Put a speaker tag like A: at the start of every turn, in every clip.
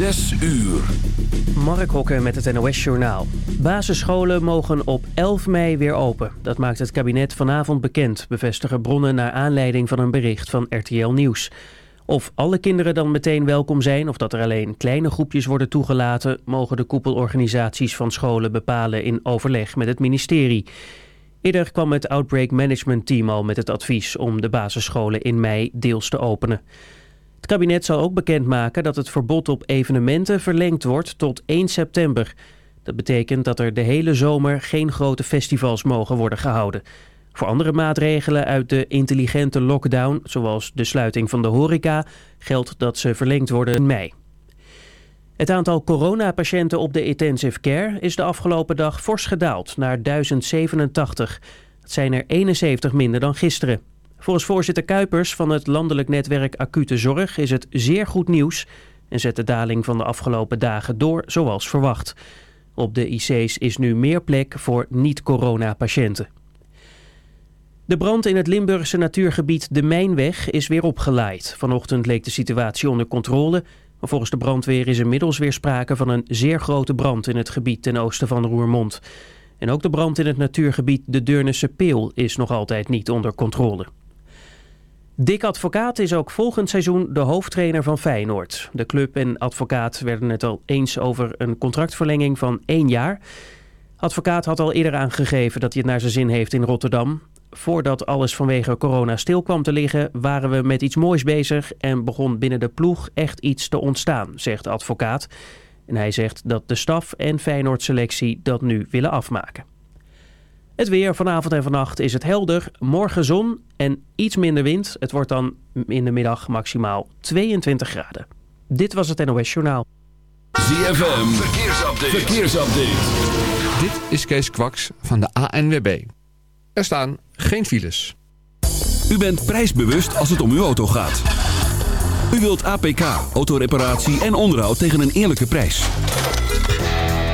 A: Zes uur.
B: Mark Hokken met het NOS Journaal. Basisscholen mogen op 11 mei weer open. Dat maakt het kabinet vanavond bekend, bevestigen bronnen naar aanleiding van een bericht van RTL Nieuws. Of alle kinderen dan meteen welkom zijn of dat er alleen kleine groepjes worden toegelaten... mogen de koepelorganisaties van scholen bepalen in overleg met het ministerie. Eerder kwam het Outbreak Management Team al met het advies om de basisscholen in mei deels te openen. Het kabinet zal ook bekendmaken dat het verbod op evenementen verlengd wordt tot 1 september. Dat betekent dat er de hele zomer geen grote festivals mogen worden gehouden. Voor andere maatregelen uit de intelligente lockdown, zoals de sluiting van de horeca, geldt dat ze verlengd worden in mei. Het aantal coronapatiënten op de intensive care is de afgelopen dag fors gedaald naar 1087. Dat zijn er 71 minder dan gisteren. Volgens voorzitter Kuipers van het landelijk netwerk Acute Zorg is het zeer goed nieuws en zet de daling van de afgelopen dagen door zoals verwacht. Op de IC's is nu meer plek voor niet-corona-patiënten. De brand in het Limburgse natuurgebied De Mijnweg is weer opgeleid. Vanochtend leek de situatie onder controle, maar volgens de brandweer is inmiddels weer sprake van een zeer grote brand in het gebied ten oosten van Roermond. En ook de brand in het natuurgebied De Deurnese Peel is nog altijd niet onder controle. Dick Advocaat is ook volgend seizoen de hoofdtrainer van Feyenoord. De club en Advocaat werden het al eens over een contractverlenging van één jaar. Advocaat had al eerder aangegeven dat hij het naar zijn zin heeft in Rotterdam. Voordat alles vanwege corona stil kwam te liggen, waren we met iets moois bezig en begon binnen de ploeg echt iets te ontstaan, zegt advocaat. En hij zegt dat de staf en Feyenoord selectie dat nu willen afmaken. Het weer vanavond en vannacht is het helder. Morgen zon en iets minder wind. Het wordt dan in de middag maximaal 22 graden. Dit was het NOS Journaal.
A: ZFM, verkeersupdate. verkeersupdate.
C: Dit is Kees Kwaks van de ANWB. Er staan geen files.
A: U bent prijsbewust als het om uw auto gaat. U wilt APK, autoreparatie en onderhoud tegen een eerlijke prijs.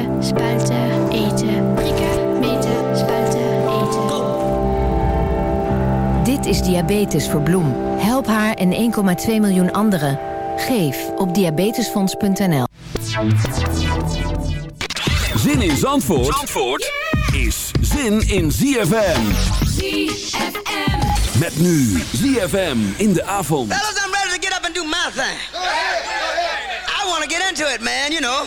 D: meten, spuiten, eten. Prikken, meten, spuiten, eten.
E: Dit is Diabetes voor Bloem. Help haar en 1,2 miljoen anderen. Geef op diabetesfonds.nl.
A: Zin in Zandvoort, Zandvoort is zin in ZFM.
F: ZFM.
A: Met nu ZFM in de avond.
G: Fellas, I'm ready to get up and do my thing. I want to get into it, man, you know.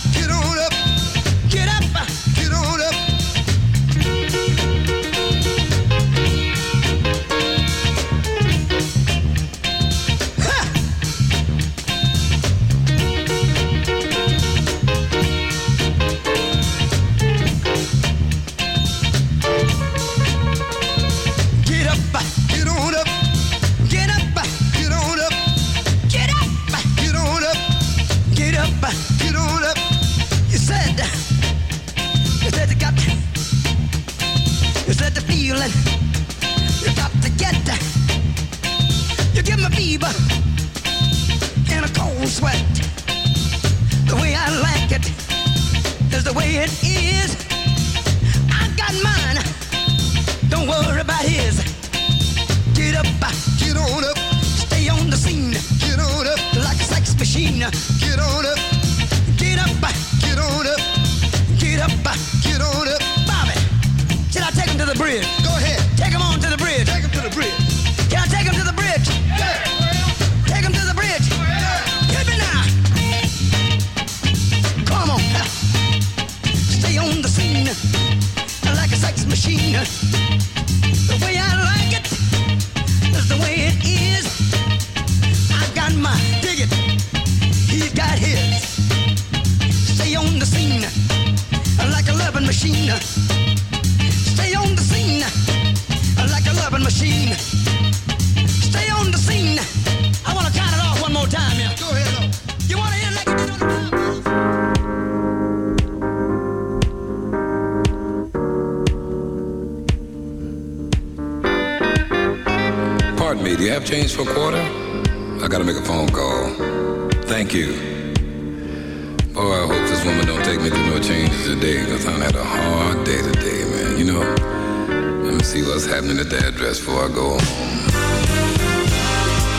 H: what's happening at the address before I go home.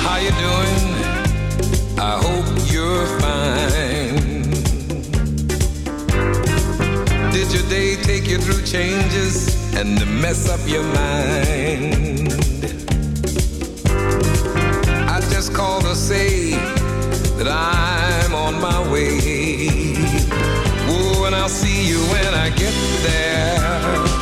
H: How you doing? I hope you're fine. Did your day take you through changes and mess up your mind? I just called to say that I'm on my way. Oh, and I'll see you when I get there.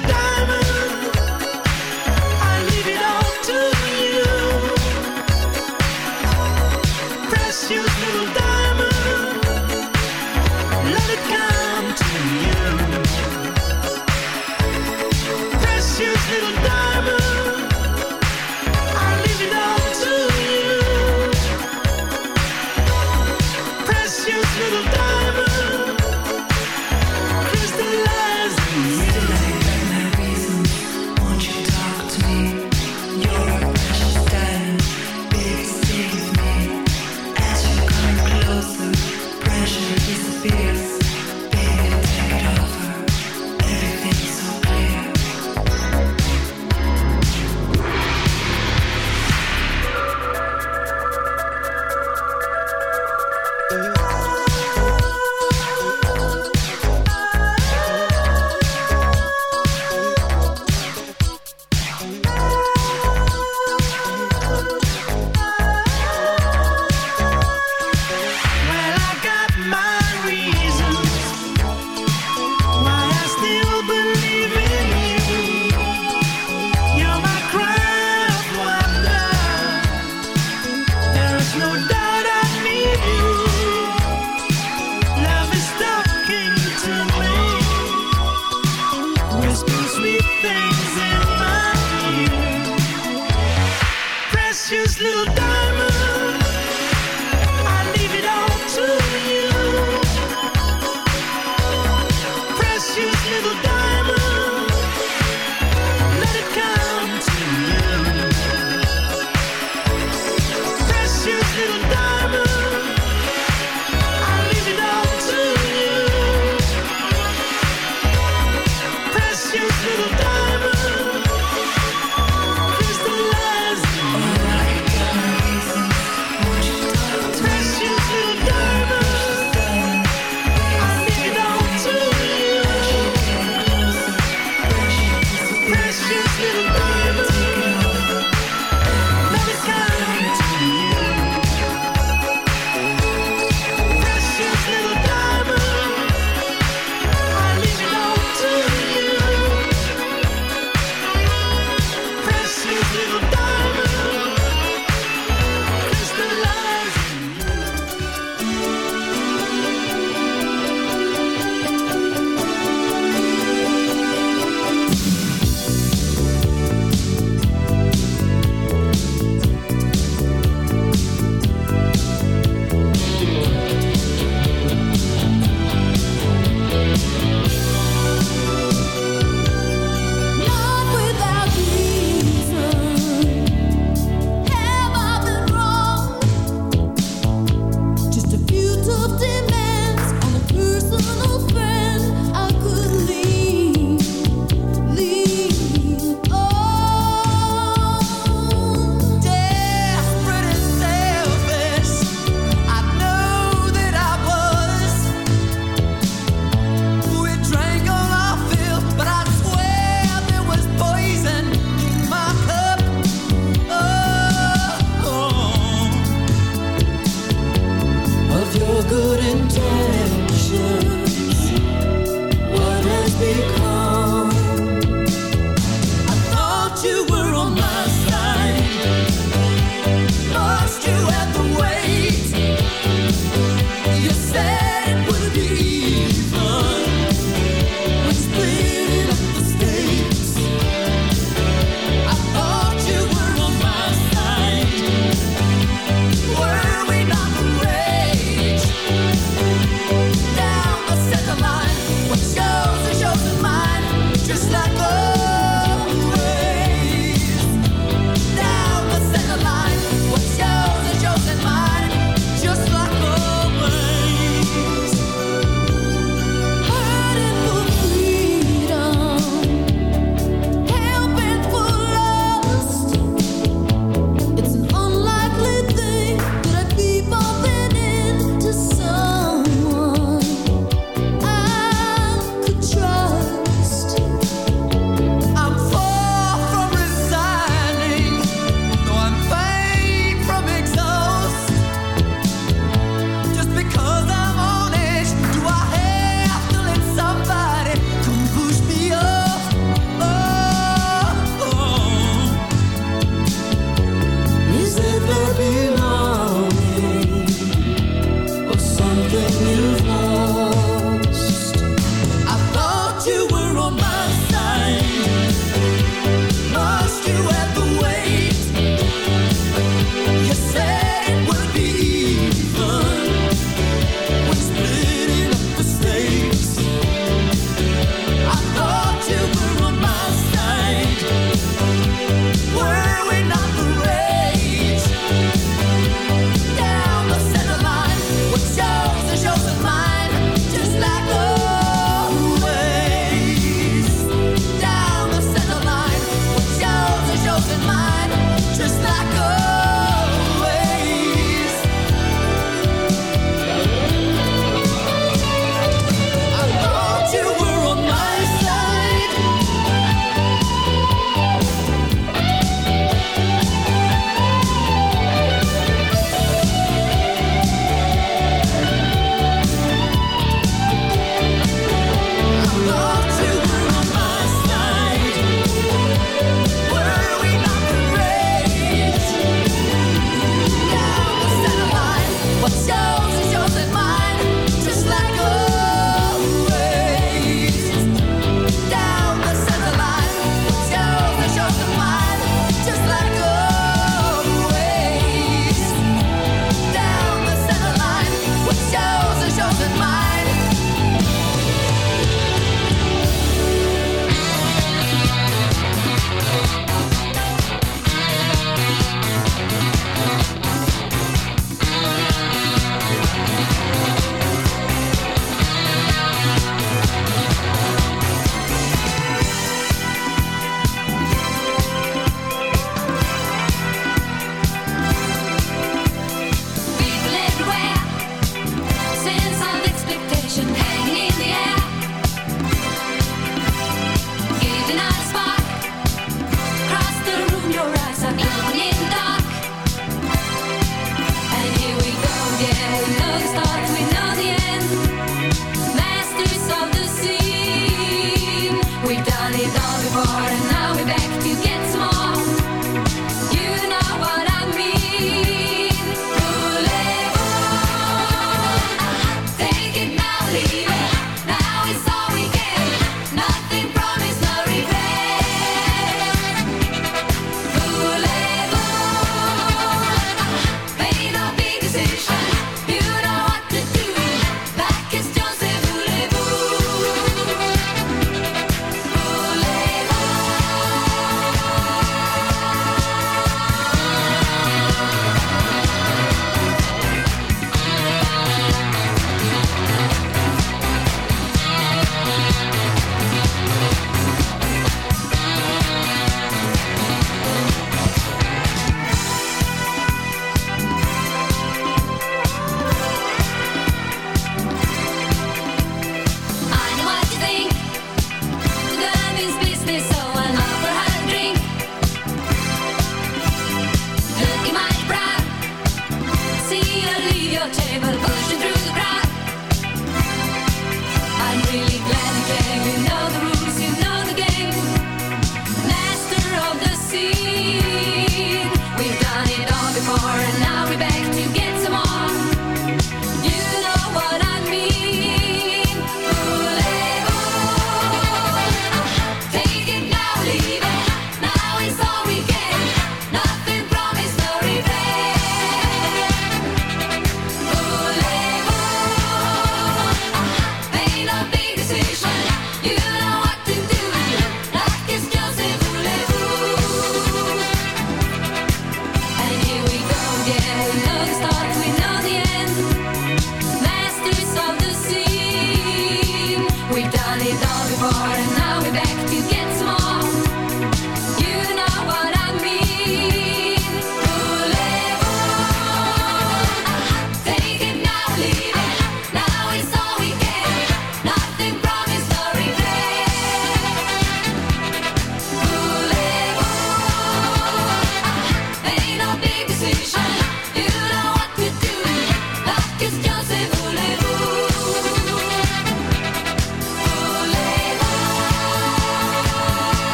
H: Were dog before and now we're back.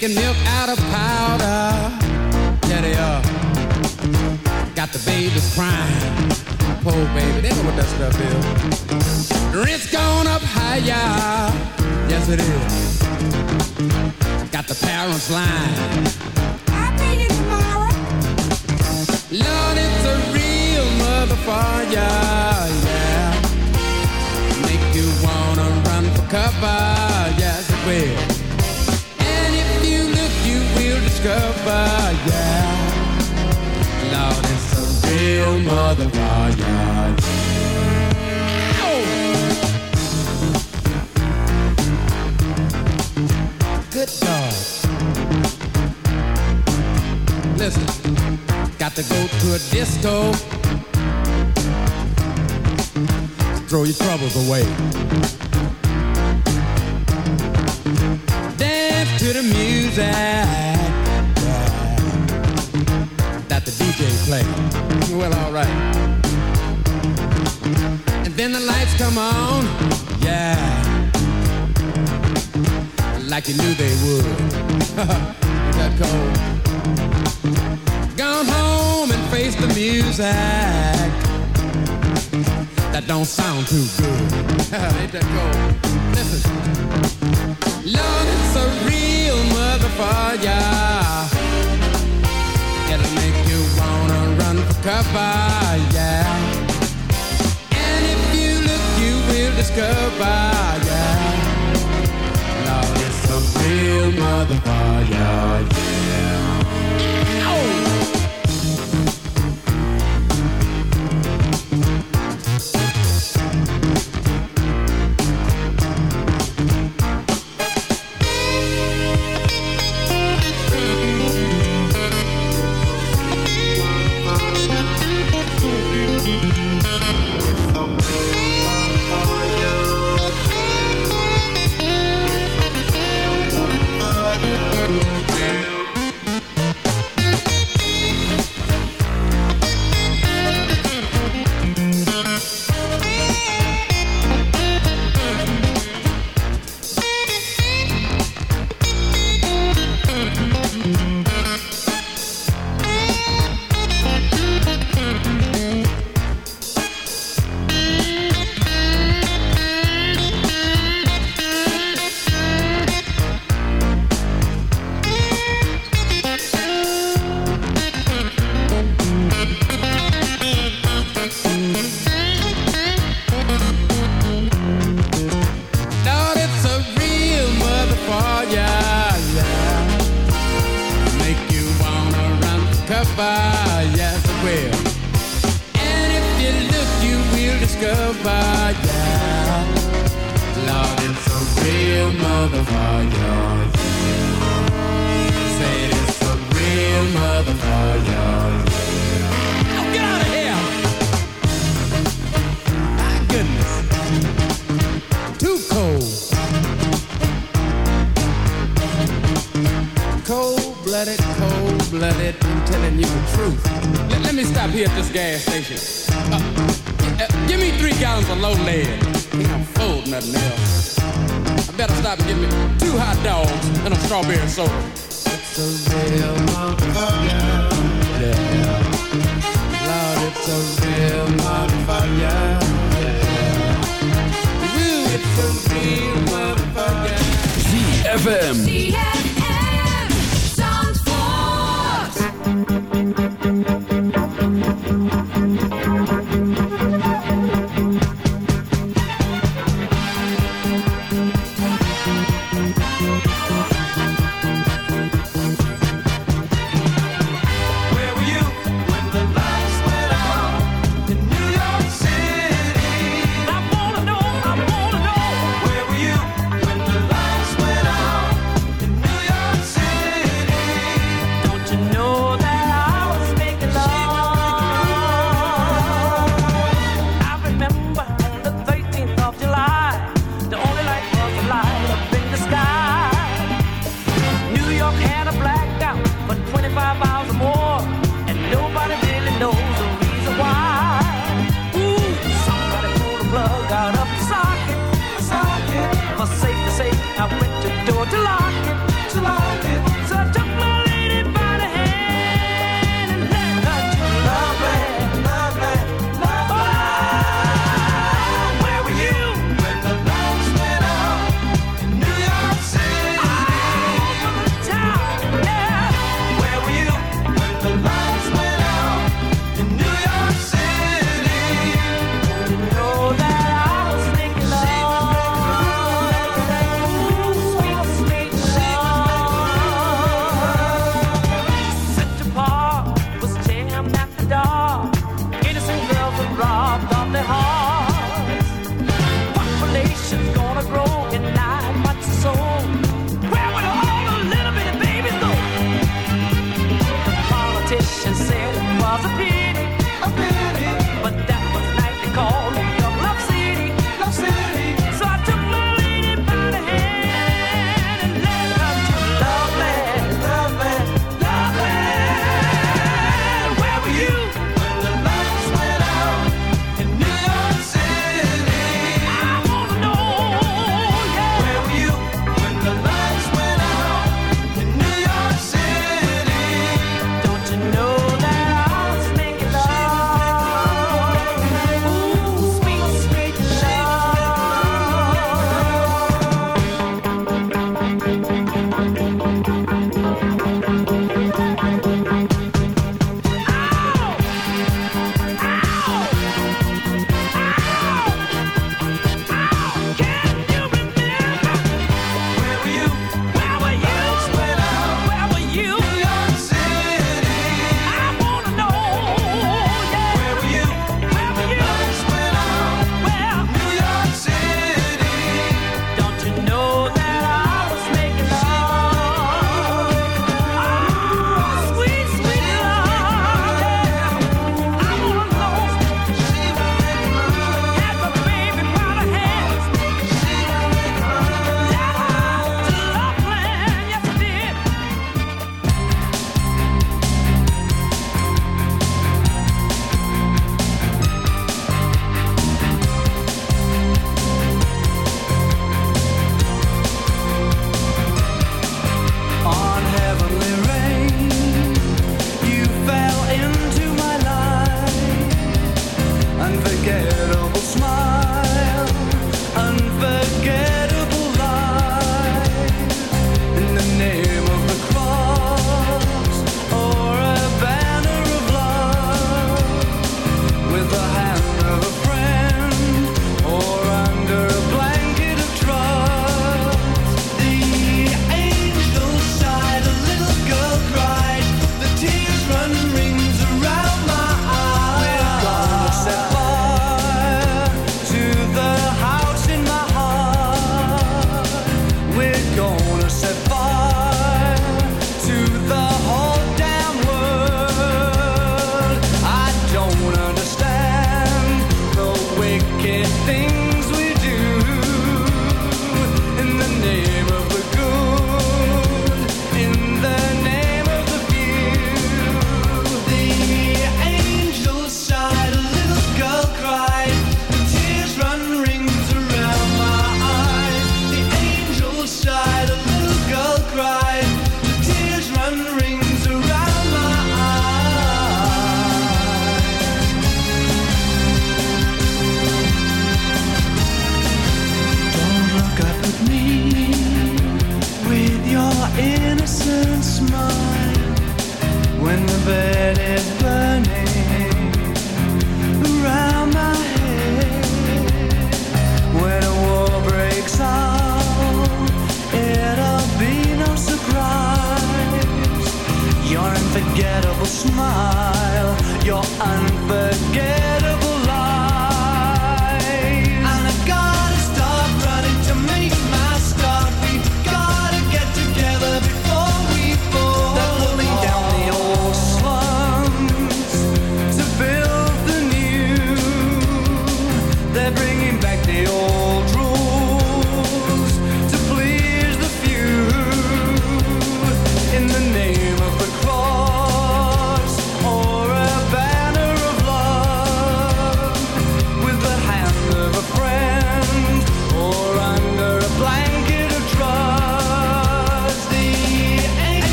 H: Making milk out of powder. Yeah, they are. Got the babies crying. Poor baby, they know what that stuff is. Rent's gone up higher. Yes, it is. Got the parents lying. Real motherfucker. Oh. Good God. Listen, got to go to a disco. Throw your troubles away. Come on, yeah. Like you knew they would. Is that cold? Gone home and face the music. That don't sound too good. Ain't that cold? Listen. Lord, it's a real motherfucker. It'll make you wanna run for cover, yeah. Will discover, yeah. Lord, it's a real motherfucker, yeah. motherfucker. Get out of here! My goodness. Too cold. Cold-blooded, cold-blooded, I'm telling you the truth. Let, me stop here at this gas station. Uh, uh, give me three gallons of low lead. Nothing else better stop and get me two hot dogs and a strawberry soda. It's a real motherfucker. Yeah. Lord, it's a real motherfucker. Yeah. It's a real motherfucker.
A: ZFM.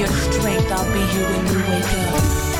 I: Your strength. I'll be here when you wake up.